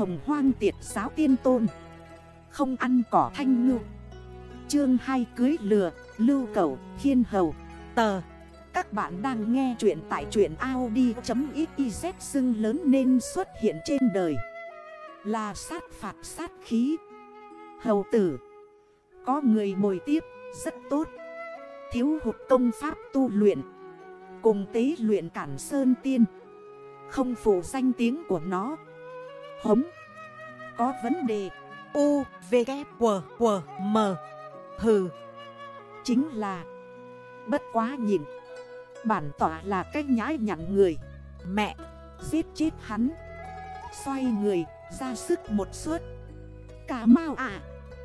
hồng hoang tiệt giáo tiên tôn. Không ăn cỏ thanh ngư. Chương 2 cưới lừa, lưu cầu, khiên hầu, tờ. Các bạn đang nghe chuyện tại chuyện Audi.xyz xưng lớn nên xuất hiện trên đời. Là sát phạt sát khí. Hầu tử. Có người bồi tiếp, rất tốt. Thiếu hụt công pháp tu luyện. Cùng tế luyện cản sơn tiên. Không phủ danh tiếng của nó. Hống. Có vấn đề. U, V, K, W, W, M Hừ Chính là Bất quá nhìn. Bản tỏa là cách nhái nhặn người. Mẹ Giết chết hắn. Xoay người ra sức một suốt Cả mau à